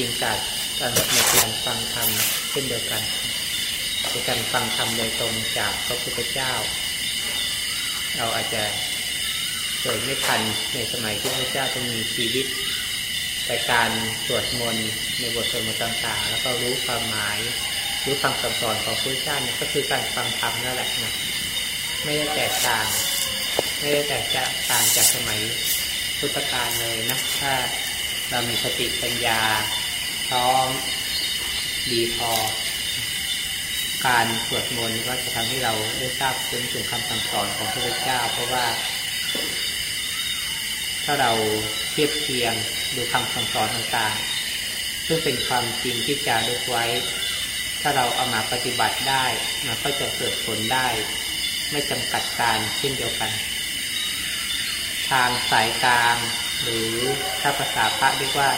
ริงจากการในการฟังธรรมเช่นเดียวกันในการฟังธรรมโดยตรงจากพระพุทธเจ้า เราอาจจะเกิดไม่ทันในสมัยที่พระเจ้าต้องมีชีวิต แต่การสวดมนต์ในบทสวดมนต์ต่างๆ แล้วก็รู้ความหมายรู้คำสอนของพระเจ้าเนี่ยก็คือการฟังธรรมนั่นแหละนะไม่ได้แตกต่าง ไม่ได้แตกต่างจากสมัยพุทธกาลเลยนะถ้าเรามีสติปัญญา พร้อมดีพอ การสวดมนต์ก็จะทำให้เราได้ทราบซึ้งถึงคำสั่งสอนของพระพุทธเจ้า เพราะว่า ถ้าเราเทียบเทียงดูคำสั่งสอนต่างๆ ซึ่งเป็นความจริงที่จะได้ไว้ ถ้าเราเอามาปฏิบัติได้มันก็จะเกิดผลได้ ไม่จำกัดการเช่นเดียวกัน ทางสายกลางหรือถ้าภาษาพระเรียกว่า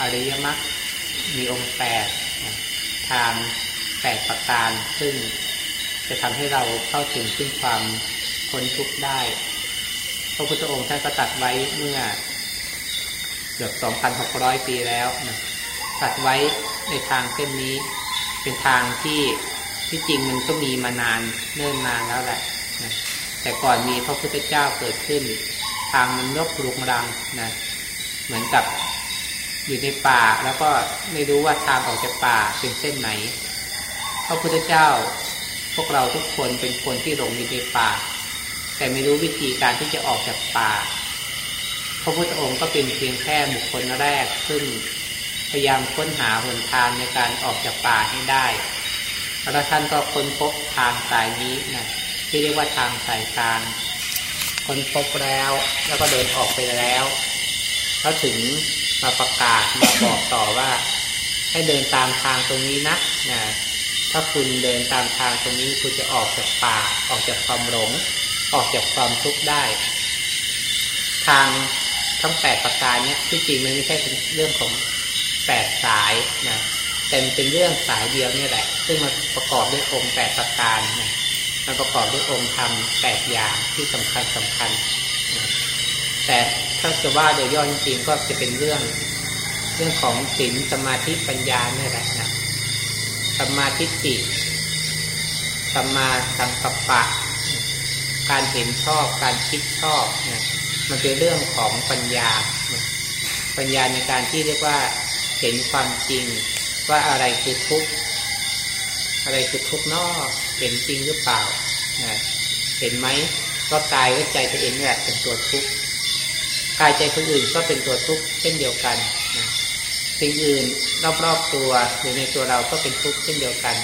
อริยมรรค มีองค์แปดทางแปดประการ ซึ่งจะทำให้เราเข้าถึงซึ่งความพ้นทุกข์ได้ พระพุทธองค์ท่านก็ตัดไว้เมื่อเกือบ 2,600 ปีแล้วนะตัดไว้ในทางเส้นนี้ เป็นทางที่ที่จริงมันก็มีมานานเนิ่นนานแล้วแหละนะแต่ก่อนมีพระพุทธเจ้าเกิดขึ้น ทางมันยกลุงรังนะ เหมือนกับ อยู่ในป่าแล้วก็ไม่รู้ว่าทางออกจากป่าเป็นเส้นไหนพระพุทธเจ้าพวกเราทุกคนเป็นคนที่หลงอยู่ในป่า แต่ไม่รู้วิธีการที่จะออกจากป่า พระพุทธองค์ก็เป็นเพียงแค่บุคคลแรกซึ่งพยายามค้นหาหนทางในการออกจากป่าให้ได้แล้วท่านก็ค้นพบทางสายนี้นะที่เรียกว่าทางสายกลางค้นพบแล้ว แล้วก็เดินออกไปแล้วแล้วถึง มาประกาศมาบอกต่อว่า ให้เดินตามทางตรงนี้นะนะถ้าคุณเดินตามทางตรงนี้คุณจะออกจากป่า ออกจากความหลง ออกจากความทุกข์ได้ ทางทั้งแปดประการเนี้ยที่จริงมันไม่ใช่เป็นเรื่องของแปดสายนะแต่เป็นเรื่องสายเดียวนี่แหละ ซึ่งมันประกอบด้วยองค์แปดประการนะมันประกอบด้วยองค์ธรรมแปดอย่างที่สำคัญสำคัญ แต่ถ้าจะว่าโดยย่อจริงๆก็จะเป็นเรื่อง เรื่องของศีลสมาธิปัญญาเนี่ยแหละนะสมาธิจิสมาสังกัปปะ การเห็นชอบการคิดชอบเนะมันเป็นเรื่องของปัญญา ปัญญาในการที่เรียกว่าเห็นความจริงว่าอะไรคือทุกข์อะไรคือทุกข์นอกเห็นจริงหรือเปล่านะเห็นไหมว่ากายและใจตัวเองนี่แหละเป็นตัวทุกข์ กายใจคนอื่นก็เป็นตัวทุกข์เช่นเดียวกันนะสิ่งอื่นรอบๆตัวหรือในตัวเราก็เป็นทุกข์เช่นเดียวกัน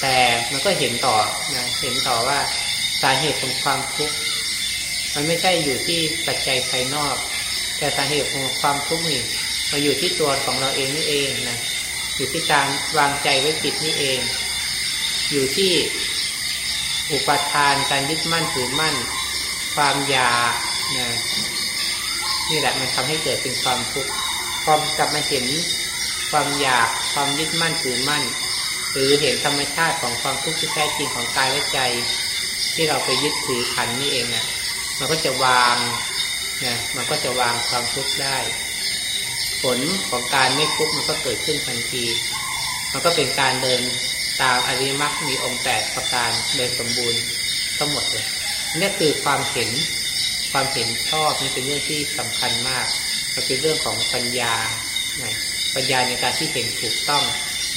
แต่มันก็เห็นต่อนะเห็นต่อว่าสาเหตุของความทุกข์มันไม่ใช่อยู่ที่ปัจจัยภายนอก แต่สาเหตุของความทุกข์นี่มาอยู่ที่ตัวของเราเองนี่เองนะอยู่ที่การวางใจไว้ผิดนี่เอง อยู่ที่อุปทานการยึดมั่นถือมั่น ความอยากนะ นี่แหละมันทำให้เกิดเป็นความทุกข์พอกลับมาเห็นความอยากความยึดมั่นถือมั่น หรือเห็นธรรมชาติของความทุกข์ที่แท้จริงของกายและใจ ที่เราไปยึดถือขันนี่เองนะมันก็จะวางนะมันก็จะวางความทุกข์ได้ ผลของการไม่ทุกข์มันก็เกิดขึ้นทันที มันก็เป็นการเดินตามอริมักมีองค์แปดประการโดยสมบูรณ์ทั้งหมดเลยนี่คือความเห็น ความเห็นชอบนี่เป็นเรื่องที่สำคัญมาก มันเป็นเรื่องของปัญญานะปัญญาในการที่เห็นถูกต้อง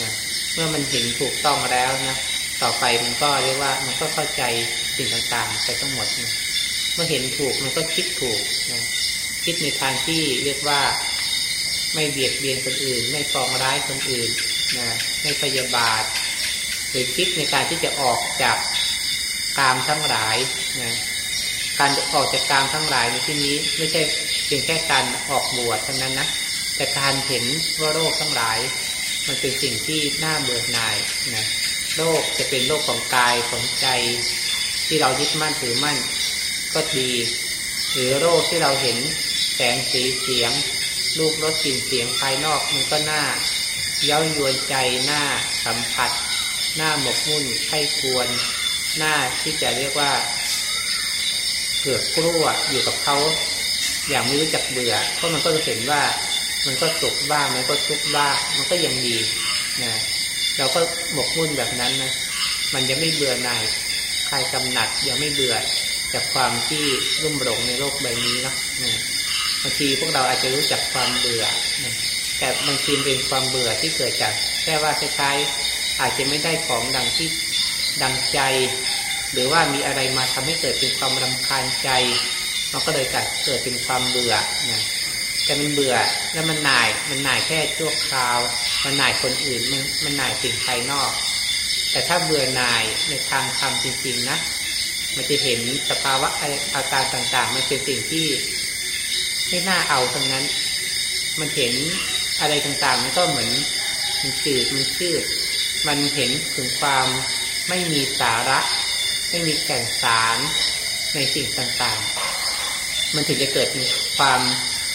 นะเมื่อมันเห็นถูกต้องแล้วนะต่อไปมันก็เรียกว่ามันก็เข้าใจสิ่งต่างๆไปทั้งหมดนะเมื่อเห็นถูกมันก็คิดถูกนะคิดในทางที่เรียกว่าไม่เบียดเบียนคนอื่น ไม่ฟองร้ายคนอื่นนะไม่พยาบาท หรือคิดในการที่จะออกจากกามทั้งหลายนะ การออกจากกามทั้งหลายในที่นี้ไม่ใช่เพียงแค่การออกบวชเท่านั้นนะแต่การเห็นว่าโรคทั้งหลาย มันเป็นสิ่งที่น่าเบื่อหน่ายนะโรคจะเป็นโรคของกายของใจ ที่เรายึดมั่นถือมั่น ก็ดีหรือโรคที่เราเห็นแสงสีเสียงรูปรสกลิ่นเสียงภายนอกมันก็น่าเย้ายวนใจหน้าสัมผัส หน้าหมกมุ่นไข้ควร หน้าที่จะเรียกว่า เกือกลัวอยู่กับเขาอย่างไม่รู้จักเบื่อ เพราะมันก็จะเห็นว่ามันก็สุขบ้างมันก็ทุกข์บ้างมันก็ยังดีนะเราก็หมกมุ่นแบบนั้นนะมันจะไม่เบื่อหน่ายคลายกำหนัดยังไม่เบื่อจากความที่รุ่มหลงในโลกใบนี้เนาะบางทีพวกเราอาจจะรู้จักความเบื่อแต่บางทีเป็นความเบื่อที่เกิดจากแค่ว่าคล้ายๆอาจจะไม่ได้ของดังที่ดังใจ หรือว่ามีอะไรมาทำให้เกิดเป็นความรำคาญใจ มันก็เลยเกิดเป็นความเบื่อนะแต่มันเบื่อแล้วมันหน่ายมันหน่ายแค่ชั่วคราว มันหน่ายคนอื่นมันมันหน่ายสิ่งภายนอก แต่ถ้าเบื่อหน่ายในทางธรรมจริงๆนะมันจะเห็นสภาวะอาการต่างๆ มันเป็นสิ่งที่ไม่น่าเอาทั้งนั้น มันเห็นอะไรต่างๆ มันก็เหมือนมันจืดมันชืด มันเห็นถึงความไม่มีสาระ ไม่มีแก่นสารในสิ่งต่างๆ มันถึงจะเกิดความ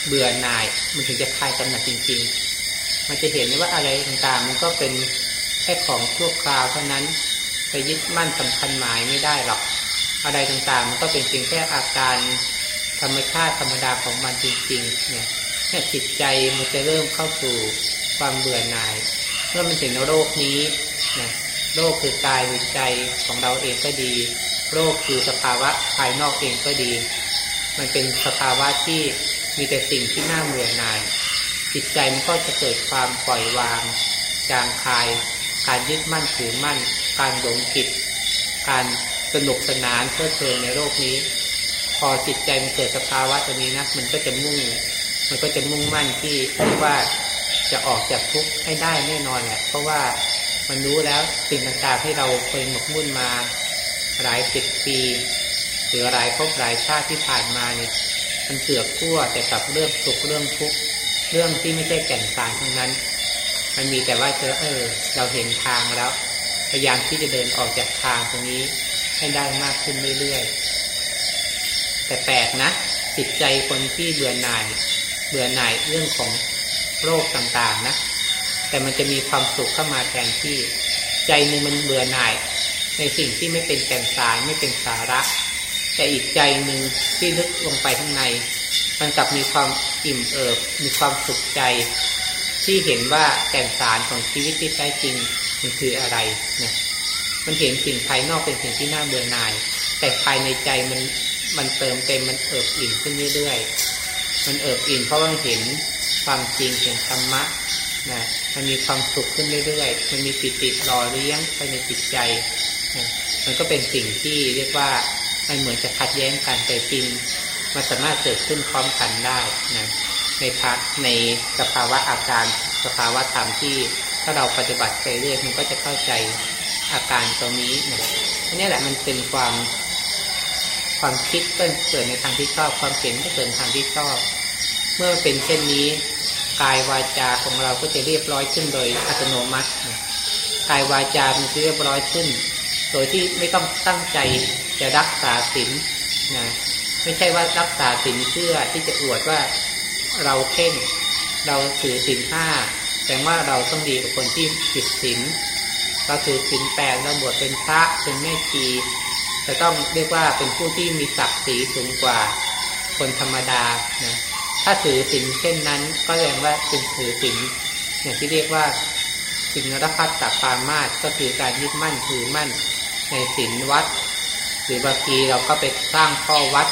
เบื่อหน่าย มันถึงจะคลายกำหนัดจริง ๆ มันจะเห็นว่าอะไรต่างๆ มันก็เป็นแค่ของชั่วคราวเท่านั้นไปยึดมั่นสำคัญหมายไม่ได้หรอก อะไรต่างๆ มันก็เป็นเพียงแค่อาการธรรมชาติธรรมดาของมันจริงๆ เนี่ยเนี่ยจิตใจมันจะเริ่มเข้าสู่ความเบื่อหน่าย เมื่อมันถึงโรคนี้นะ โรคคือกายหรือใจของเราเองก็ดี โรคคือสภาวะภายนอกเองก็ดี มันเป็นสภาวะที่มีแต่สิ่งที่น่าเบื่อหน่าย จิตใจมันก็จะเกิดความปล่อยวางจางคาย การยึดมั่นถือมั่น การหลงผิด การสนุกสนานเพลิดเพลินในโลกนี้ พอจิตใจมันเกิดสภาวะตัวนี้นะมันก็จะมุ่ง มันก็จะมุ่งมั่นที่ว่าจะออกจากทุกข์ให้ได้แน่นอนแหละเพราะว่า มันรู้แล้วสิ่งต่างๆที่เราเคยหมกมุ่นมาหลายสิบปีหรือหลายภพหลายชาติที่ผ่านมาเนี่ยมันเสือกขั้วแต่กับเรื่องสุขเรื่องทุกข์เรื่องที่ไม่ใช่แก่นสารทั้งนั้น มันมีแต่ว่าเจอเออ เราเห็นทางแล้ว พยายามที่จะเดินออกจากทางตรงนี้ให้ได้มากขึ้นเรื่อยๆแต่แปลกนะจิตใจคนที่เบื่อหน่าย เบื่อหน่ายเรื่องของโรคต่างๆนะ แต่มันจะมีความสุขเข้ามาแทนที่ ใจนึงมันเบื่อหน่าย ในสิ่งที่ไม่เป็นแก่นสารไม่เป็นสาระ แต่อีกใจหนึ่งที่ลึกลงไปข้างใน มันกลับมีความอิ่มเอิบ มีความสุขใจ ที่เห็นว่าแก่นสารของชีวิตที่แท้จริงมันคืออะไรเนี่ยมันเห็นสิ่งภายนอกเป็นสิ่งที่น่าเบื่อหน่าย แต่ภายในใจมันมันเติมเต็มมันเอิบอิ่มขึ้นเรื่อยๆมันเอิบอิ่มเพราะว่าเห็นความจริงเห็นธรรมะ นะมันมีความสุขขึ้นเรื่อยๆ มันมีปิติหล่อเลี้ยงไปในจิตใจนะมันก็เป็นสิ่งที่เรียกว่ามันเหมือนจะขัดแย้งกันแต่จริงมันสามารถเกิดขึ้นพร้อมกันได้นะในพักในสภาวะอาการสภาวะธรรมที่ถ้าเราปฏิบัติไปเรื่อยมันก็จะเข้าใจอาการตรงนี้นะนี่แหละมันเป็นความ ความคิดก็เกิดในทางที่ชอบ ความเห็นก็เกิดทางที่ชอบ เมื่อเป็นเช่นนี้ กายวาจาของเราก็จะเรียบร้อยขึ้นโดยอัตโนมัติกายวาจามันจะเรียบร้อยขึ้น โดยที่ไม่ต้องตั้งใจจะรักษาศีลนะไม่ใช่ว่ารักษาศีลเพื่อที่จะอวดว่าเราเข่งเราถือศีลห้าแต่ว่าเราต้องดีกว่าคนที่ผิดศีลเราถือศีลแปดเราบวชเป็นพระเป็นแม่ชีจะต้องเรียกว่าเป็นผู้ที่มีศักดิ์ศรีสูงกว่าคนธรรมดานะ ถ้าถือศีลเช่นนั้น ก็แสดงว่าเป็นถือศีลอย่างที่เรียกว่าศีลรพัฒตปามาสก็คือการยึดมั่นถือมั่นในศีลวัด หรือบางทีเราก็ไปสร้างข้อวัด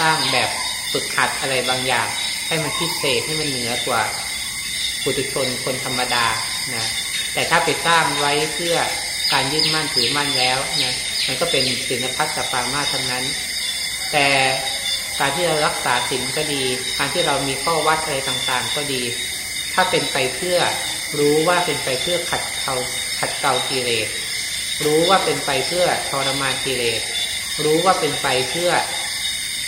สร้างแบบฝึกหัดอะไรบางอย่าง ให้มันพิเศษให้มันเหนือกว่าปุถุชนคนธรรมดานะแต่ถ้าไปสร้างไว้เพื่อการยึดมั่นถือมั่นแล้วนะมันก็เป็นศีลพัฒสปามาทั้งนั้น แต่ การที่เรารักษาศีลก็ดี การที่เรามีข้อวัดอะไรต่างๆ ก็ดี ถ้าเป็นไปเพื่อรู้ว่าเป็นไปเพื่อขัดเกลาขัดเกลากิเลสรู้ว่าเป็นไปเพื่อทรมานกิเลสรู้ว่าเป็นไปเพื่อ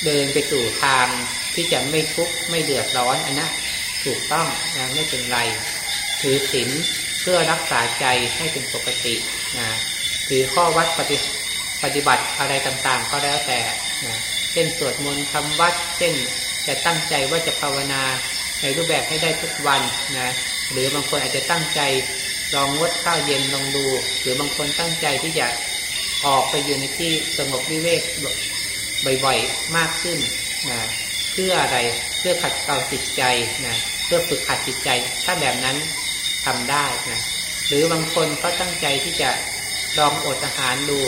เดินไปสู่ทางที่จะไม่ทุกข์ไม่เดือดร้อนอันนั้นถูกต้องนะไม่เป็นไร ถือศีลเพื่อรักษาใจให้เป็นปกตินะถือข้อวัดปฏิปฏิบัติอะไรต่างๆ ก็แล้วแต่นะ เช่นสวดมนต์ทำวัด เช่นจะตั้งใจว่าจะภาวนาในรูปแบบให้ได้ทุกวันนะหรือบางคนอาจจะตั้งใจลองงดข้าวเย็นลองดู หรือบางคนตั้งใจที่จะออกไปอยู่ในที่สงบวิเวกบ่อยๆมากขึ้นนะเพื่ออะไรเพื่อขัดเกลาจิตใจนะเพื่อฝึกหัดจิตใจ ถ้าแบบนั้นทำได้นะหรือบางคนก็ตั้งใจที่จะลองอดอาหารดู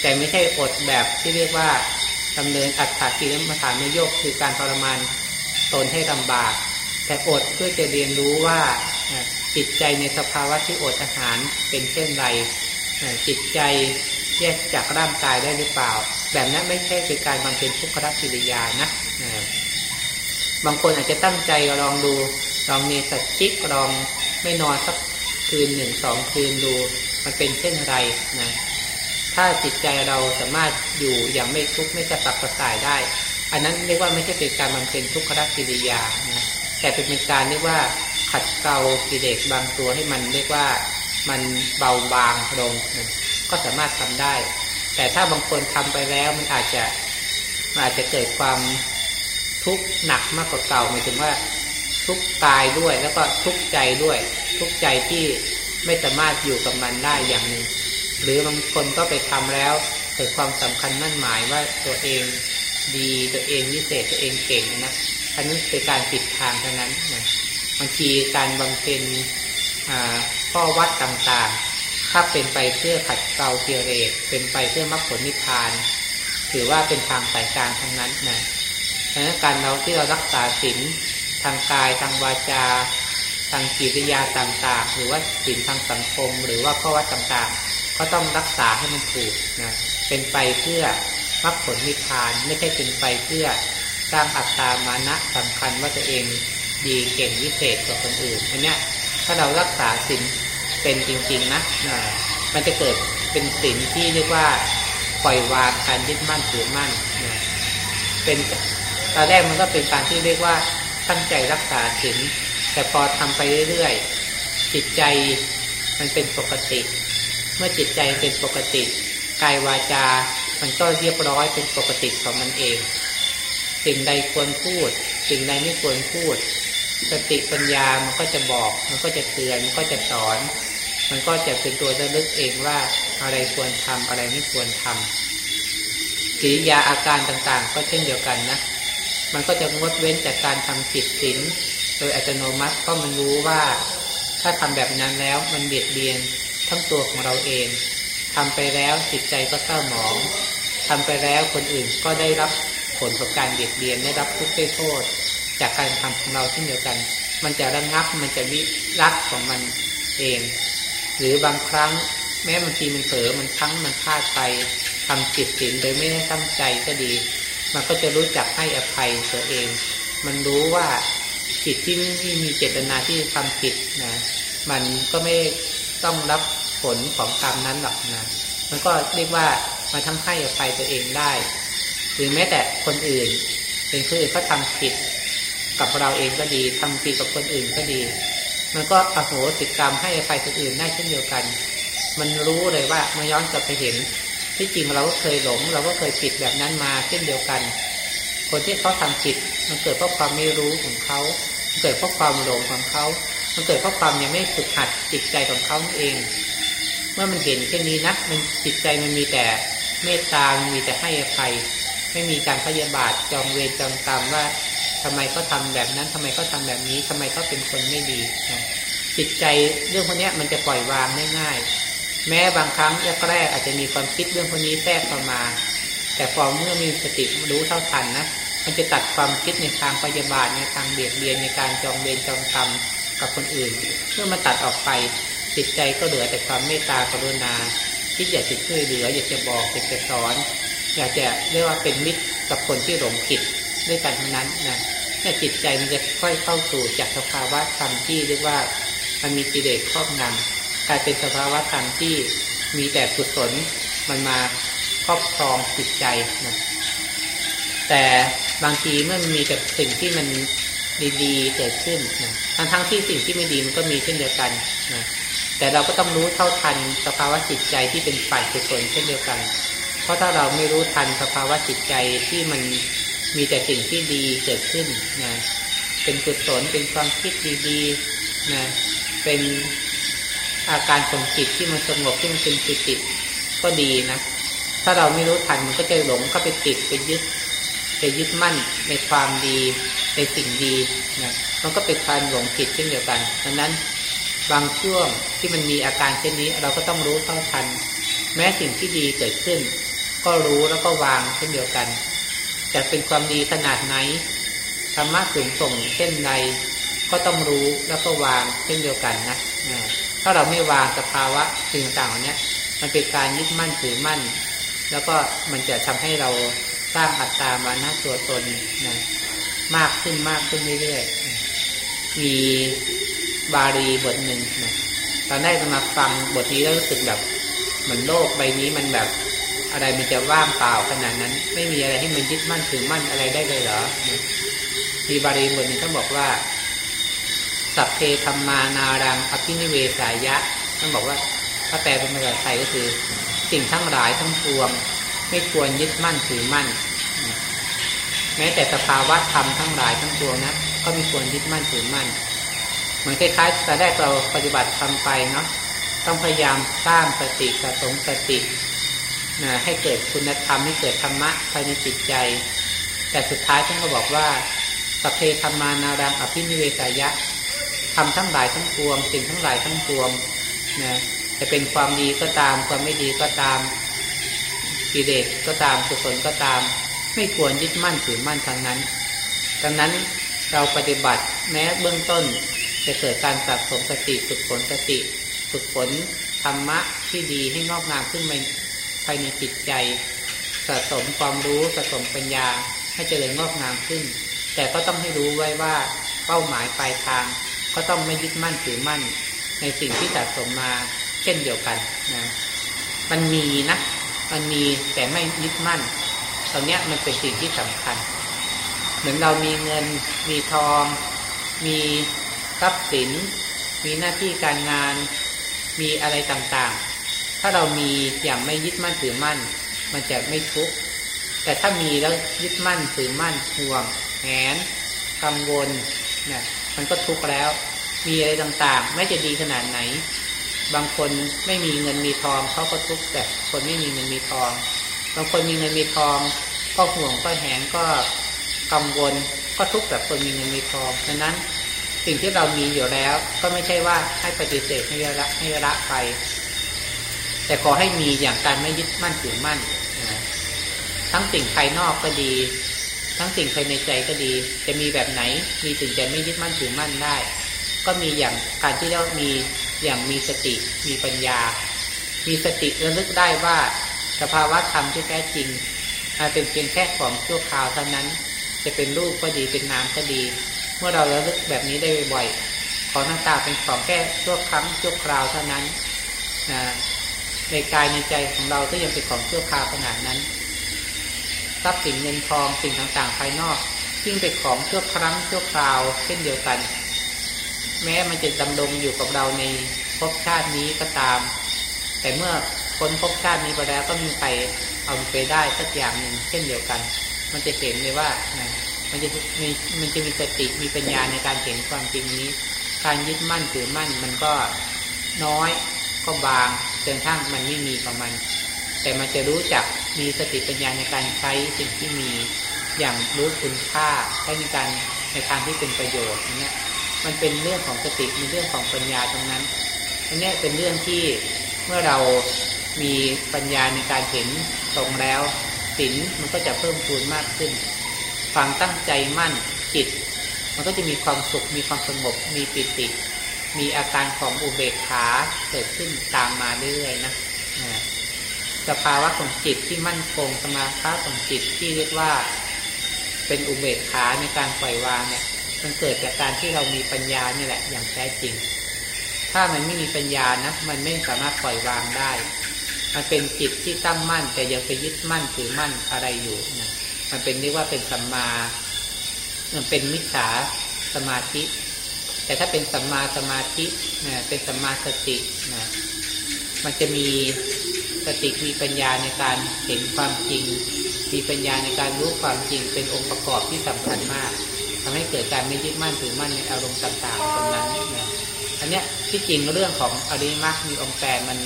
แต่ไม่ใช่อดแบบที่เรียกว่า ดำเนินอัตถกิลมัฐานโยกคือการทรมานตนให้ลำบาก แต่อดเพื่อจะเรียนรู้ว่าจิตใจในสภาวะที่อดอาหารเป็นเช่นไรจิตใจแยกจากร่างกายได้หรือเปล่า แบบนั้นไม่ใช่คือการบำเพ็ญทุกขกิริยานะบางคนอาจจะตั้งใจลองดูลองเนสัชิกลองไม่นอนสักคืนหนึ่งสองคืนดู มันเป็นเช่นไรนะ ถ้าจิตใจเราสามารถอยู่อย่างไม่ทุกข์ไม่กระสับกระส่ายได้ อันนั้นเรียกว่าไม่ใช่เป็นการบำเพ็ญทุกขกิริยานะแต่เป็นการเรียกว่าขัดเกลากิเลสบางตัวให้มันเรียกว่ามันเบาบางลงนะก็สามารถทำได้ แต่ถ้าบางคนทำไปแล้วมันอาจจะมันอาจจะเกิดความทุกข์หนักมากกว่าเก่าหมายถึงว่าทุกข์กายด้วยแล้วก็ทุกข์ใจด้วย ทุกข์ใจที่ไม่สามารถอยู่กับมันได้อย่างหนึ่ง หรือบางคนก็ไปทำแล้วเกิดความสำคัญมั่นหมายว่าตัวเองดีตัวเองวิเศษตัวเองเก่งนะอันนั้นเป็นการปิดทางเท่านั้นนะบางทีการบำเพ็ญข้อวัดต่างๆ ถ้าเป็นไปเพื่อขัดเกลาเกียรตเป็นไปเพื่อมรรคผลนิพพาน ถือว่าเป็นทางสายกลางทั้งนั้นนะดังนั้นการเราที่เรารักษาศีลทางกายทางวาจา ทางจิตยาต่างๆ หรือว่าศีลทางสังคม หรือว่าข้อวัดต่างๆ ก็ต้องรักษาให้มันถูกนะเป็นไปเพื่อมรรคผลนิพพานไม่ใช่เป็นไปเพื่อสร้างอัตตามานะสำคัญว่าตัวเองดีเก่งวิเศษกว่าคนอื่นอันเนี้ยถ้าเรารักษาศีลเป็นจริง ๆนะนะมันจะเกิดเป็นศีลที่เรียกว่าปล่อยวางการยึดมั่นถือมั่นนะเป็นตอนแรกมันก็เป็นการที่เรียกว่าตั้งใจรักษาศีลแต่พอทำไปเรื่อยๆจิตใจมันเป็นปกติ เมื่อจิตใจเป็นปกติกายวาจา มันก็เรียบร้อยเป็นปกติของมันเอง สิ่งใดควรพูด สิ่งใดไม่ควรพูด สติปัญญามันก็จะบอก มันก็จะเตือน มันก็จะสอน มันก็จะเป็นตัวระลึกเองว่าอะไรควรทำอะไรไม่ควรทำกิริยาอาการต่างๆ ก็เช่นเดียวกันนะ มันก็จะงดเว้นจากการทำผิดศีลโดยอัตโนมัติเพราะมันรู้ว่า ถ้าทำแบบนั้นแล้วมันเบียดเบียน ทั้งตัวของเราเองทำไปแล้วจิตใจก็เศร้าหมองทำไปแล้วคนอื่นก็ได้รับผลของการเบียดเบียนได้รับทุกข์ได้โทษ จากการทำของเราเช่นเดียวกัน มันจะระงับมันจะวิรักของมันเอง หรือบางครั้งแม้บางทีมันเผลอมันทั้งมันพลาดไปทำจิตศีลโดยไม่ได้ตั้งใจก็ดี มันก็จะรู้จักให้อภัยตัวเอง มันรู้ว่าจิตที่ไม่มีเจตนาที่จะทำผิดนะ มันก็ไม่ ต้องรับผลของกรรมนั้นหรอกนะมันก็เรียกว่ามาทำให้อภัยตัวเองได้ หรือแม้แต่คนอื่น เป็นคนอื่นเขาทาผิดกับเราเองก็ดีทำผิดกับคนอื่นก็ดี มันก็อโหสิกรรมให้อภัยคนอื่นได้เช่นเดียวกัน มันรู้เลยว่าเมาย้อนกลับไปเห็น ที่จริงเราก็เคยหลง เราก็เคยผิดแบบนั้นมาเช่นเดียวกัน คนที่เขาทำผิดมันเกิดเพราะความไม่รู้ของเขา เกิดเพราะความหลงของเขา มันเกิดเพราะความยังไม่ฝึกหัดจิตใจของเขาเอง เมื่อมันเห็นเช่นนี้นะมันจิตใจมันมีแต่เมตตามันมีแต่ให้อภัย ไม่มีการพยาบาทจองเวรจองกรรมว่าทำไมเขาทาแบบนั้นทำไมเขาทาแบบนี้ทำไมเขาเป็นคนไม่ดีนะจิตใจเรื่องพวกนี้มันจะปล่อยวางง่ายแม้บางครั้งแรกๆอาจจะมีความคิดเรื่องพวกนี้แทรกเข้ามา แต่พอเมื่อมีสติรู้เท่าทันนะมันจะตัดความคิดในทางพยาบาทในทางเบียดเบียนในการจองเวรจองกรรม กับคนอื่น เมื่อมาตัดออกไปจิตใจก็เหลือแต่ความเมตตากรุณาคิดอยากจะช่วยเหลืออยากจะบอกอยากจะสอน อยากจะเรียกว่าเป็นมิตรกับคนที่หลงผิดด้วยกันทั้งนั้นนะเนี่ยจิตใจมันจะค่อยเข้าสู่จากสภาวะธรรมที่เรียกว่ามันมีกิเลสครอบงำกลายเป็นสภาวะธรรมที่มีแต่กุศลมันมาครอบครองจิตใจนะแต่บางทีเมื่อมันมีแต่สิ่งที่มัน ดีๆเกิดขึ้นนะทั้งทั้งที่สิ่งที่ไม่ดีมันก็มีเช่นเดียวกันนะแต่เราก็ต้องรู้เท่าทันสภาวะจิตใจที่เป็นฝ่ายกุศลเช่นเดียวกัน เพราะถ้าเราไม่รู้ทันสภาวะจิตใจที่มันมีแต่สิ่งที่ดีเกิดขึ้นนะเป็นกุศลเป็นความคิดดีๆนะเป็นอาการของจิตที่มันสงบที่มันเป็นปิติก็ดีนะถ้าเราไม่รู้ทันมันก็จะหลงเข้าไปติดไปยึดไปยึดมั่นในความดี ในสิ่งดีนะมันก็เป็นการหลงผิดเช่นเดียวกันดังนั้นบางช่วงที่มันมีอาการเช่นนี้ เราก็ต้องรู้เท่าทัน แม้สิ่งที่ดีเกิดขึ้น ก็รู้แล้วก็วางเช่นเดียวกันจะเป็นความดีขนาดไหนธรรมะสูงส่งเช่นใดก็ต้องรู้แล้วก็วางเช่นเดียวกันนะถ้าเราไม่วางสภาวะสิ่งต่างๆเนี้ยมันเป็นการยึดมั่นถือมั่น แล้วก็มันจะทำให้เราสร้างอัตตามานะตัวตนนะ มากขึ้นมากขึ้นเรื่อยๆมีบาลีบทหนึ่งนะตอนได้มาฟังบทนี้แล้วรู้สึกแบบ เหมือนโลกใบนี้มันแบบ อะไรมันจะว่างเปล่าขนาดนั้น ไม่มีอะไรให้มันยึดมั่นถือมั่นอะไรได้เลยเหรอมีบาลีบทหนึ่งเขาบอกว่า สัพเพธรรมานารังอภินิเวสายะท่านบอกว่าถ้าแปลเป็นภาษาไทยก็คือ สิ่งทั้งหลายทั้งปวง ไม่ควรยึดมั่นถือมั่น ม้แต่สภาวะธรรมทั้งหลายทั้งปวงนะก็ไม่ควรยึดมั่นถือมั่น เหมือนคล้ายๆแต่แรกเราปฏิบัติทำไปเนาะต้องพยายามสร้างสติสะสมสตินะให้เกิดคุณธรรมให้เกิดธรรมะภายในจิตใจ แต่สุดท้ายท่านก็บอกว่าสเพธรรมานารังอภินิเวสายะทำทั้งหลายทั้งปวง สิ่งทั้งหลายทั้งปวงนะจะเป็นความดีก็ตามความไม่ดีก็ตามกิเลสก็ตามกุศลก็ตาม ไม่ควรยึดมั่นถือมั่นทางนั้น ดังนั้นเราปฏิบัติแม้เบื้องต้นจะเกิดการสะสมสติฝึกฝนสติ ฝึกฝนธรรมะที่ดีให้งอกงามขึ้นภายในจิตใจ สะสมความรู้สะสมปัญญาให้เจริญงอกงามขึ้น แต่ก็ต้องให้รู้ไว้ว่าเป้าหมายปลายทาง ก็ต้องไม่ยึดมั่นถือมั่น ในสิ่งที่สะสมมาเช่นเดียวกันนะมันมีนะ มันมีแต่ไม่ยึดมั่น ตอนนี้มันเป็นสิ่งที่สำคัญ เหมือนเรามีเงิน มีทอง มีทรัพย์สิน มีหน้าที่การงาน มีอะไรต่างๆ ถ้าเรามีอย่างไม่ยึดมั่นถือมั่น มันจะไม่ทุกข์แต่ถ้ามีแล้วยึดมั่นถือมั่นห่วงแหนกังวลนะมันก็ทุกข์แล้ว มีอะไรต่างๆ ไม่จะดีขนาดไหน บางคนไม่มีเงินมีทองเขาก็ทุกข์แต่คนไม่มีเงินมีทอง บางคนมีเงินมีทอง ก็ห่วงก็แหงก็กังวลก็ทุกข์แบบคนมีเงินมีทองดังนั้นสิ่งที่เรามีอยู่แล้ว ก็ไม่ใช่ว่าให้ปฏิเสธให้ละให้ละไป แต่ขอให้มีอย่างการไม่ยึดมั่นถือมั่นทั้งสิ่งภายนอกก็ดี ทั้งสิ่งภายในใจก็ดี จะมีแบบไหน มีถึงจะไม่ยึดมั่นถือมั่นได้ ก็มีอย่างการที่เรามีอย่างมีสติมีปัญญา มีสติระลึกได้ว่าสภาวะธรรมที่แท้จริง เป็นเพียงแค่ของชั่วคราวเท่านั้น จะเป็นรูปก็ดีเป็นนามก็ดี เมื่อเราระลึกแบบนี้ได้บ่อยๆของต่างๆเป็นของแค่ชั่วครั้งชั่วคราวเท่านั้นในกายในใจของเราก็ยังเป็นของชั่วคราวขนาดนั้นทรัพย์สินเงินทองสิ่งต่างๆภายนอกยิ่งเป็นของชั่วครั้งชั่วคราวเช่นเดียวกัน แม้มันจะดำรงอยู่กับเราในภพชาตินี้ก็ตาม แต่เมื่อคนภพชาตินี้ไปแล้วก็มีใคร เอาไปได้สักอย่างหนึ่งเช่นเดียวกัน มันจะเห็นเลยว่านะมันจะมีมันจะมีสติมีปัญญาในการเห็นความจริงนี้ การยึดมั่นถือมั่นมันก็น้อยก็บางจนทั้งมันไม่มีกับมัน แต่มันจะรู้จักมีสติปัญญาในการใช้สิ่งที่มีอย่างรู้คุณค่าใช้ในการในทางที่เป็นประโยชน์เนี่ยมันเป็นเรื่องของสติมีเรื่องของปัญญาตรงนั้นอันนี้เป็นเรื่องที่เมื่อเรา มีปัญญาในการเห็นตรงแล้วศีลมันก็จะเพิ่มพูนมากขึ้น ความตั้งใจมั่นจิต มันก็จะมีความสุข มีความสงบ มีปิติ มีอาการของอุเบกขาเกิดขึ้นตามมาเรื่อยๆนะสภาวะของจิตที่มั่นคงสมาธิของจิตที่เรียกว่า เป็นอุเบกขาในการปล่อยวางเนี่ย มันเกิดจากการที่เรามีปัญญานี่แหละอย่างแท้จริง ถ้ามันไม่มีปัญญานะมันไม่สามารถปล่อยวางได้ มันเป็นจิตที่ตั้งมั่น แต่ยังไปยึดมั่นถือมั่นอะไรอยู่นะมันเป็นเรียกว่าเป็นสัมมา มันเป็นมิจฉาสมาธิ แต่ถ้าเป็นสัมมาสมาธินะเป็นสัมมาสตินะมันจะมีสติมีปัญญาในการเห็นความจริง มีปัญญาในการรู้ความจริงเป็นองค์ประกอบที่สำคัญมากทำให้เกิดการไม่ยึดมั่นถือมั่นในอารมณ์ต่างๆตรงนั้นนะอันเนี้ยที่จริงเรื่องของอริมักมีองค์แปดมัน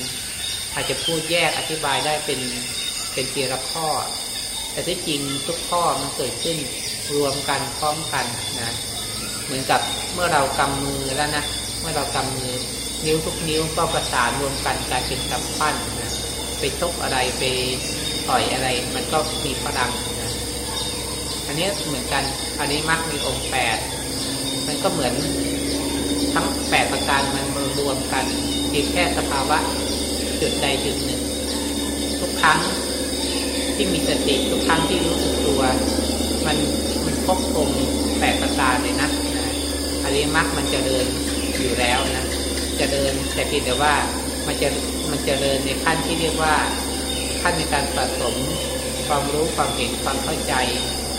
อาจจะพูดแยกอธิบายได้เป็นเป็นเทีละข้อ แต่ที่จริงทุกข้อมันเกิดขึ้นรวมกันพร้อมกันนะเหมือนกับเมื่อเรากำมือแล้วนะเมื่อเรากำมือนิ้วทุกนิ้วก็ประสานรวมกันกลายเป็นกำปั้นนะไปชกอะไรไปต่อยอะไร มันก็มีพลังนะอันนี้เหมือนกันอันนี้มักมีองค์แปดมันก็เหมือนทั้งแปดประการมันมารวมกันเพียงแค่สภาวะ จุดใดจุดหนึ่ง ทุกครั้งที่มีสติทุกครั้งที่รู้สึกตัว มันมันครบองแปดประการเลยนะอันนี้มักมันจะเดินอยู่แล้วนะจะเดินแต่เพียงแต่ว่ามันจะมันจะเดินในขั้นที่เรียกว่าขั้นในการสะสมความรู้ความเห็นความเข้าใจ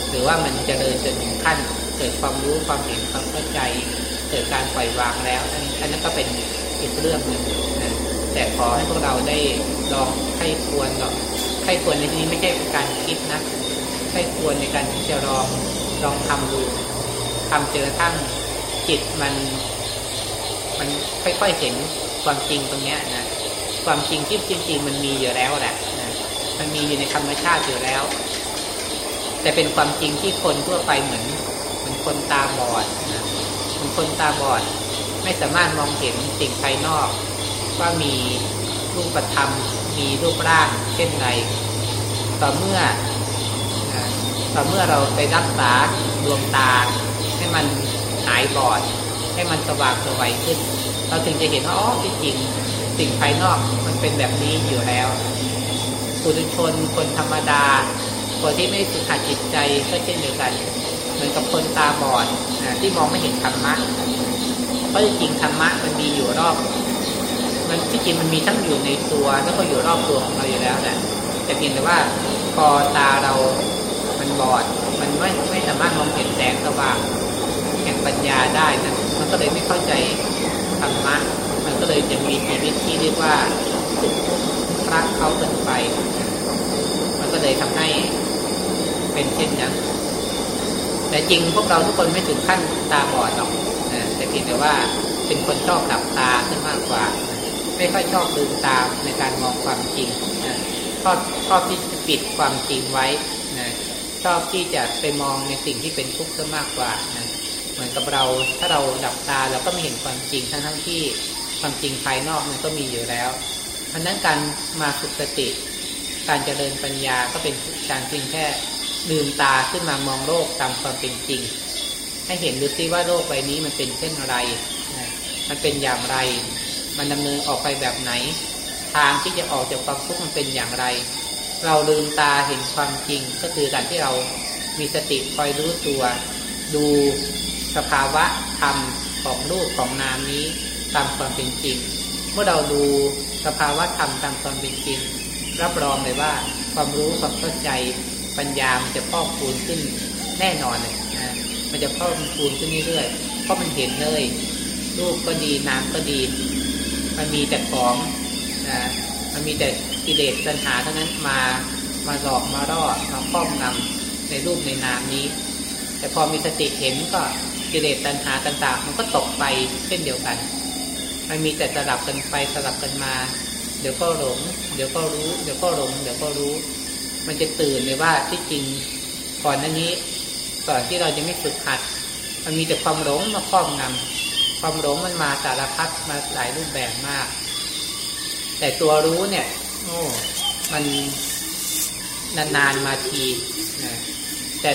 หรือว่ามันจะเดินจนถึงขั้นเกิดความรู้ความเห็นความเข้าใจ เกิดการปล่อยวางแล้ว อันนั้นก็เป็นอีกเรื่องหนึ่งนะ แต่ขอให้พวกเราได้ลองให้ควรหรอกให้ควรในที่นี้ไม่ใช่การคิดนะให้ควรในการที่จะลองลองทำดูทำเจอทั้งจิตมัน มันค่อยๆเห็นความจริงตรงเนี้ยนะความจริงที่จริง ๆ มันมีอยู่แล้วแหละนะมันมีอยู่ในธรรมชาติอยู่แล้ว แต่เป็นความจริงที่คนทั่วไปเหมือนเหมือนคนตาบอดนะเหมือนคนตาบอด ไม่สามารถมองเห็นสิ่งภายนอก ว่ามีรูปธรรม มีรูปร่าง เช่นไรต่อเมื่อต่อเมื่อเราไปรักษาดวงตา ให้มันหายบอด ให้มันสว่างสวัยขึ้น เราถึงจะเห็นว่าอ๋อที่จริงสิ่งภายนอกมันเป็นแบบนี้อยู่แล้วปุถุชนคนธรรมดาคนที่ไม่สุขจิตใจก็เช่นเดียวกัน เหมือนกับคนตาบอดที่มองไม่เห็นธรรมะเพราะจริงธรรมะมันมีอยู่รอบ มันที่จริงมันมีทั้งอยู่ในตัวแล้วก็อยู่รอบตัวของเราอยู่แล้วแหละแต่เพียงแต่ว่าพอตาเรา มันบอด มันไม่ไม่สามารถมองเห็นแสงสว่างแห่งปัญญาได้นะมันก็เลยไม่เข้าใจธรรมะ มันก็เลยจะมีชีวิตที่เรียกว่าพระเขาเกินไป มันก็เลยทำให้เป็นเช่นนั้น แต่จริงพวกเราทุกคนไม่ถึงขั้นตาบอดหรอกนะแต่เพียงแต่ว่าเป็นคนชอบหลับตาขึ้นมากกว่า ไม่ค่อยชอบลืมตาในการมองความจริงนะชอบชอบที่จะปิดความจริงไว้นะชอบที่จะไปมองในสิ่งที่เป็นทุกข์ซะมากกว่านะเหมือนกับเราถ้าเราดับตาเราก็ไม่เห็นความจริงทั้งทั้งที่ความจริงภายนอกมันก็มีอยู่แล้วเพราะนั้นการมาฝึกสติ การเจริญปัญญาก็เป็นการเพียงแค่ลืมตาขึ้นมามองโลกตามความเป็นจริง ให้เห็นดูซิว่าโลกใบนี้มันเป็นเช่นไรนะมันเป็นอย่างไร มันดำเนินออกไปแบบไหน ทางที่จะออกจากความทุกข์มันเป็นอย่างไร เราลืมตาเห็นความจริง ก็คือการที่เรามีสติคอยรู้ตัว ดูสภาวะธรรมของรูปของนามนี้ตามความเป็นจริง เมื่อเราดูสภาวะธรรมตามความเป็นจริง รับรองเลยว่าความรู้ความเข้าใจปัญญามันจะพอกพูนขึ้นแน่นอนเลยนะมันจะพอกพูนขึ้นเรื่อยๆเพราะมันเห็นเลยรูปก็ดีนามก็ดี มันมีแต่ของนะมันมีแต่กิเลสตัณหาเท่านั้นมามาหลอกมาล่อมาครอบงำในรูปในนามนี้ แต่พอมีสติเห็นก็กิเลสตัณหาต่างๆ มันก็ตกไปเช่นเดียวกัน มันมีแต่สลับกันไปสลับกันมา เดี๋ยวก็หลง เดี๋ยวก็รู้ เดี๋ยวก็หลง เดี๋ยวก็รู้ มันจะตื่นเลยว่าที่จริงก่อนหน้านี้ก่อนที่เราจะไม่ฝึกหัด มันมีแต่ความหลงมาครอบงำ ความหลงมันมาสารพัดมาหลายรูปแบบมาก แต่ตัวรู้เนี่ยโอ้มันนานๆมาทีนะแต่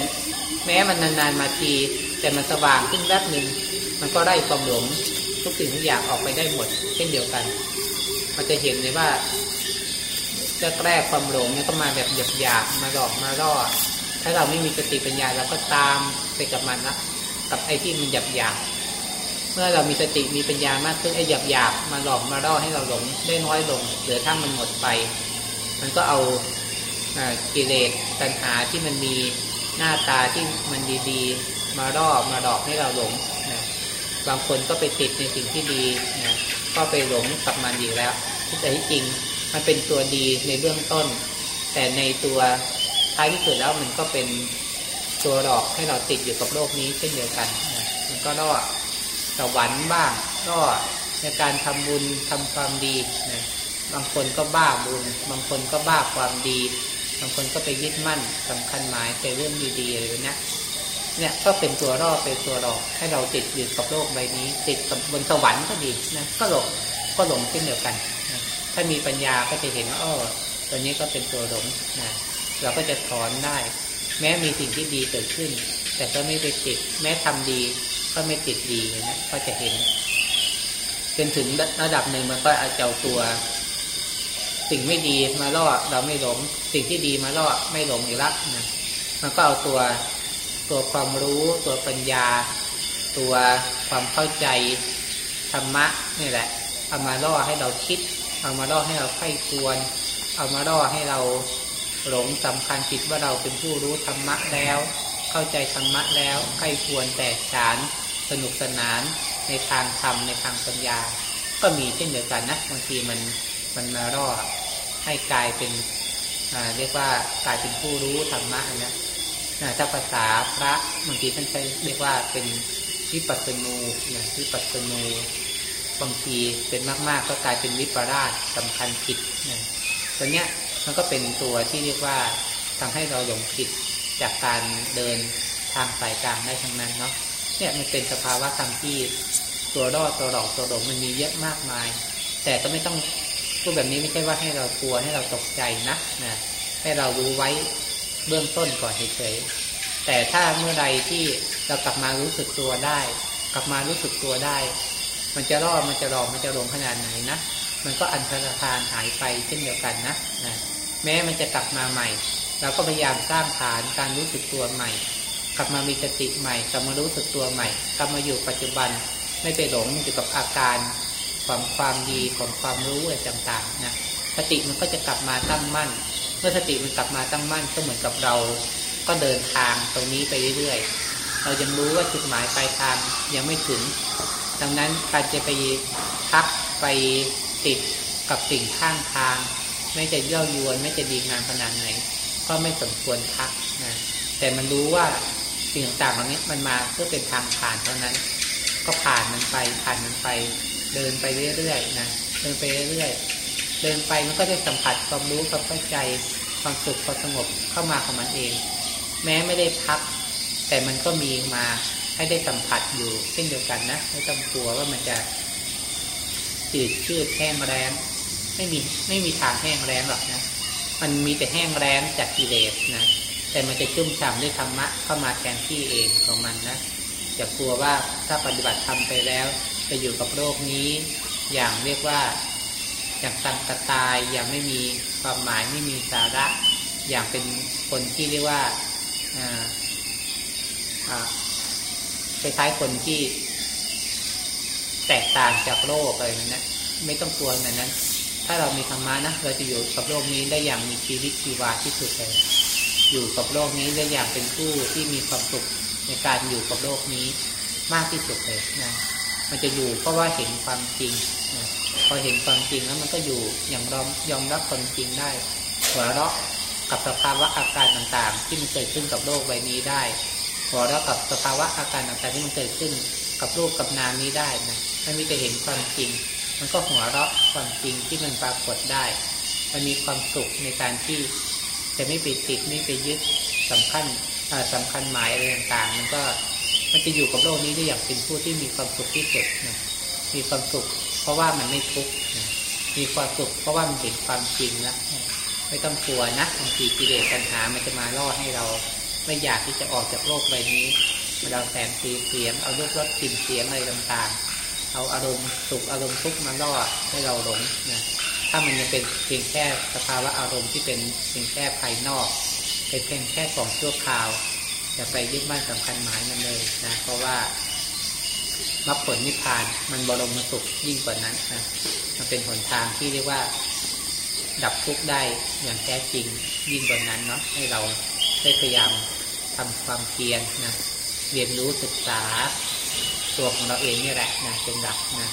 แม้มันนานๆมาที แต่มันสว่างขึ้นแป๊บหนึ่งมันก็ได้ความหลงทุกสิ่งทุกอย่างออกไปได้หมด เช่นเดียวกัน มันจะเห็นเลยว่าจะแรกความหลงเนี่ยก็มาแบบหยาบๆมาหลอกมาล่อถ้าเราไม่มีสติปัญญาเราก็ตามไปกับมันนะกับไอ้ที่มันหยาบหยา เมื่อเรามีสติมีปัญญามากขึ้นไอ้หยาบหยาบมาหลอกมาล่อให้เราหลงได้น้อยลงเหลือถ้ามันหมดไป มันก็เอากิเลสตัณหาที่มันมีหน้าตาที่มันดีๆ มาล่อมาหลอกให้เราหลงนะบางคนก็ไปติดในสิ่งที่ดีนะก็ไปหลงกับมันอีกแล้วแต่ที่จริงมันเป็นตัวดีในเบื้องต้น แต่ในตัวท้ายที่สุดแล้วมันก็เป็นตัวหลอกให้เราติดอยู่กับโลกนี้เช่นเดียวกันนะมันก็ล่อ สวรรค์บ้างล่อในการทำบุญทำความดีนะบางคนก็บ้าบุญ บางคนก็บ้าความดี บางคนก็ไปยึดมั่นสำคัญหมายแต่เรื่องดีๆอะไรแบบนี้เนี่ยก็เป็นตัวรอดเป็นตัวหลอกให้เราติดอยู่กับโลกใบนี้ ติดกับบนสวรรค์ก็ดีนะก็หลงก็หลงเช่นเดียวกันนะถ้ามีปัญญาก็จะเห็นอ๋อตัวนี้ก็เป็นตัวหลงนะเราก็จะถอนได้ แม้มีสิ่งที่ดีเกิดขึ้น แต่ก็ไม่ไปติดแม้ทำดี ก็ไม่ติดดีนะก็จะเห็นจนถึงระดับหนึ่งมันก็อาจจะตัว สิ่งไม่ดีมาล่อเราไม่หลง สิ่งที่ดีมาล่อไม่หลงอีกละนะมันก็เอาตัวตัวความรู้ ตัวปัญญา ตัวความเข้าใจธรรมะนี่แหละ เอามาล่อให้เราคิด เอามาล่อให้เราไข้ควร เอามาล่อให้เราหลงสำคัญคิดว่าเราเป็นผู้รู้ธรรมะแล้ว เข้าใจธรรมะแล้วไข้ควรแตกฉาน สนุกสนานในทางธรรมในทางปัญญา ก็มีเช่นเดียวกันนะบางทีมันมันมาล่อให้กลายเป็นเรียกว่ากลายเป็นผู้รู้ธรรมะนะถ้าภาษาพระบางทีท่านใช้เรียกว่าเป็นวิปัสสนูนะวิปัสสนูบางทีเป็นมาก ๆ ก็กลายเป็นวิปราชสำคัญผิดนะตัวเนี้ยมันก็เป็นตัวที่เรียกว่าทำให้เราหลงผิดจากการเดินทางสายกลางได้ทั้งนั้นเนาะ เนี่ยมันเป็นสภาวะธรรมที่ตัวรอดตัวหลอกตัวหลงมันมีเยอะมากมาย แต่ก็ไม่ต้องพูดแบบนี้ไม่ใช่ว่าให้เรากลัวให้เราตกใจนะนะให้เรารู้ไว้เบื้องต้นก่อนเฉยๆแต่ถ้าเมื่อใดที่เรากลับมารู้สึกตัวได้ กลับมารู้สึกตัวได้ มันจะรอดมันจะหลอกมันจะหลงขนาดไหนนะมันก็อันตรธานหายไปเช่นเดียวกันนะนะแม้มันจะกลับมาใหม่ เราก็พยายามสร้างฐานการรู้สึกตัวใหม่ กลับมามีสติใหม่กลับมารู้สึกตัวใหม่ กลับมาอยู่ปัจจุบัน ไม่ไปหลงอยู่กับอาการความความดีของความรู้อะไรต่างๆนะสติมันก็จะกลับมาตั้งมั่น เมื่อสติมันกลับมาตั้งมั่นก็เหมือนกับเรา ก็เดินทางตรงนี้ไปเรื่อยๆ เรายังรู้ว่าจุดหมายปลายทางยังไม่ถึง ดังนั้นการจะไปพักไปติดกับสิ่งข้างทาง ไม่จะเย่อยวน ไม่จะดีงามขนาดไหน ก็ไม่สมควรพักนะแต่มันรู้ว่า สิ่งต่างๆเหล่านี้มันมาเพื่อเป็นทางผ่านเท่านั้น ก็ผ่านมันไปผ่านมันไป เดินไปเรื่อยๆนะเดินไปเรื่อยๆเดินไปมันก็ได้สัมผัสความรู้ความเข้าใจความสุขความสงบเข้ามาของมันเอง แม้ไม่ได้พัก แต่มันก็มีมาให้ได้สัมผัสอยู่เช่นเดียวกันนะไม่ต้องกลัวว่ามันจะจืดชืดแห้งแรงไม่มีไม่มีทางแห้งแรงหรอกนะ มันมีแต่แห้งแรงจากกิเลสนะ แต่มันจะชุ่มฉ่ำด้วยธรรมะเข้ามาแทนที่เองของมันนะอย่ากลัวว่าถ้าปฏิบัติทำไปแล้วจะอยู่กับโลกนี้ อย่างเรียกว่าอย่างสังกตายอย่างไม่มีความหมายไม่มีสาระ อย่างเป็นคนที่เรียกว่าคล้ายๆคนที่ แตกต่างจากโลกอะไรนั้นนะไม่ต้องกลัวแบบนั้น ถ้าเรามีธรรมะนะเราจะอยู่กับโลกนี้ได้อย่างมีชีวิตชีวาที่สุดเลย อยู่กับโลกนี้ได้อยางเป็นผู้ที่มีความสุขในการอยู่กับโลกนี้มากที่สุดเลยนะมันจะอยู่เพราะว่าเห็นความจริงนะพอเห็นความจริงแล้วมันก็อยู่อย่างยอมยอมรับความจริงได้หัวเราะกับสภาวะอาการต่างๆ ที่มันเกิดขึ้นกับโลกใบนี้ได้หัวเราะกับสภาวะอาการต่างๆที่มันเกิดขึ้นกับรูปกับนามนี้ได้นะมันมีแต่เห็นความจริง มันก็หัวเราะความจริงที่มันปรากฏได้ มันมีความสุขในการที่ จะไม่ไปติดไม่ไปยึดสำคัญสำคัญหมายอะไรต่างๆ มันก็มันจะอยู่กับโลกนี้ได้อย่างเป็นผู้ที่มีความสุขที่สุดนะมีความสุข เพราะว่ามันไม่ทุกข์นะมีความสุข เพราะว่ามันเห็นความจริงแล้วไม่ต้องกลัวนะบางทีกิเลสปัญหามันจะมาล่อให้เรา ไม่อยากที่จะออกจากโลกใบนี้เราแสงสีเสียงเอารูปรสกลิ่นเสียงอะไรต่างๆ เอาอารมณ์สุขอารมณ์ทุกข์มาล่อให้เราหลงนะ ถ้ามันยังเป็นเพียงแค่สภาวะอารมณ์ที่เป็นเพียงแค่ภายนอก เป็นเพียงแค่ของชั่วคราวอย่าไปยึดมั่นสำคัญหมายมันเลยนะเพราะว่ามรรคผลนิพพานมันบรมสุขยิ่งกว่านั้นนะมันเป็นหนทางที่เรียกว่า ดับทุกข์ได้อย่างแท้จริงยิ่งกว่านั้นเนาะให้เราได้พยายามทำความเพียรนะเรียนรู้ศึกษาตัวของเราเองนี่แหละนะเป็นหลักนะ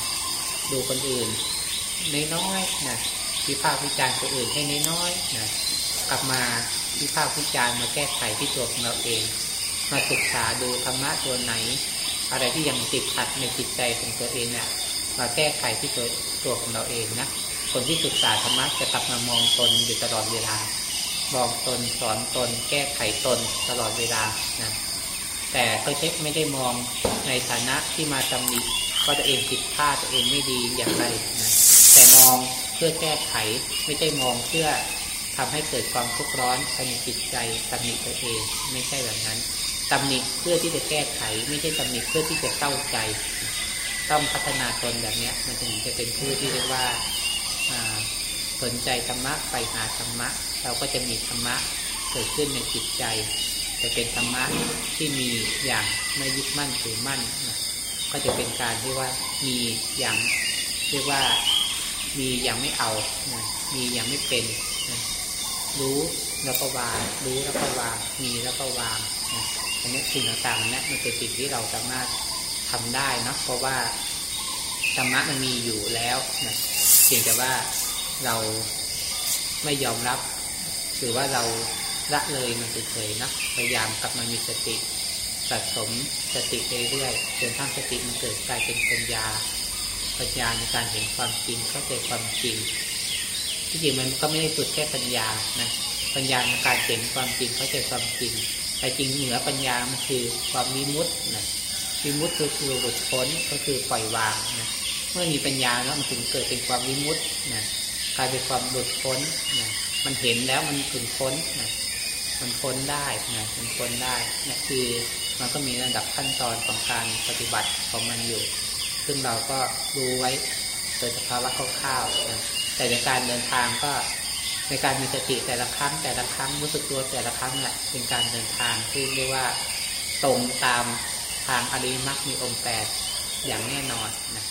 ดูคนอื่น น้อยๆนะวิพากษ์วิจารณ์คนอื่นให้น้อยๆนะกลับมาวิพากษ์วิจารณ์มาแก้ไขที่ตัวของเราเอง มาศึกษาดูธรรมะตัวไหน อะไรที่ยังติดขัดในจิตใจของตัวเองเนี่ยมาแก้ไขที่ตัวตัวของเราเองนะคนที่ศึกษาธรรมะจะกลับมามองตนอยู่ตลอดเวลามองตนสอนตน แก้ไขตนตลอดเวลานะแต่ก็เช็คไม่ได้มองในฐานะที่มาตำหนิว่าตัวเองผิดพลาดตัวเองไม่ดีอย่างไรนะ มองเพื่อแก้ไข ไม่ใช่มองเพื่อทำให้เกิดความทุกข์ร้อนภายในจิตใจตำหนิตัวเอง ไม่ใช่แบบนั้นตำหนิเพื่อที่จะแก้ไข ไม่ใช่ตำหนิเพื่อที่จะเศร้าใจ ต้องพัฒนาตนแบบนี้มันถึงจะเป็นผู้ที่เรียกว่าสนใจธรรมะไปหาธรรมะ เราก็จะมีธรรมะเกิดขึ้นในจิตใจ แต่เป็นธรรมะที่มีอย่างไม่ยึดมั่นถือมั่นนะก็จะเป็นการที่ว่ามีอย่างเรียกว่า มีย่างไม่เอานะมีย่างไม่เป็นนะรู้แล้วก็วางรู้แล้วก็วางมีแล้วก็วางนะอันนี้สิ่งต่างๆนี่มันเป็นสิ่งที่เราสามารถทำได้นะเพราะว่าธรรมะมันมีอยู่แล้วนะเพียงแต่ว่าเราไม่ยอมรับ หรือว่าเราละเลยมันเฉยๆนะพยายามกลับมามีสติสะสมสติเรื่อยๆจนทั้งสติมันเกิดกลายเป็นปัญญา ปัญญาในการเห็นความจริงเข้าใจความจริง ที่จริงมันก็ไม่ได้สุดแค่ปัญญานะปัญญาในการเห็นความจริงเข้าใจความจริง แต่จริงเหนือปัญญามันคือความมิมุตินะวิมุตคือคือหลุดพ้นก็คือปล่อยวางนะเมื่อมีปัญญาแล้วมันถึงเกิดเป็นความวิมุตนะกลายเป็นความหลุดพ้นนะมันเห็นแล้วมันถึงพ้นนะมันพ้นได้นะมันพ้นได้นี่คือมันก็มีระดับขั้นตอนของการปฏิบัติของมันอยู่ ซึ่งเราก็รู้ไว้โดยสภาวะคร่าวๆนะแต่ในการเดินทางก็ในการมีสติแต่ละครั้ง แต่ละครั้งรู้สึกตัวแต่ละครั้งแหละเป็นการเดินทางที่เรียกว่าตรงตามทางอริมักมีองค์แปดอย่างแน่นอนนะ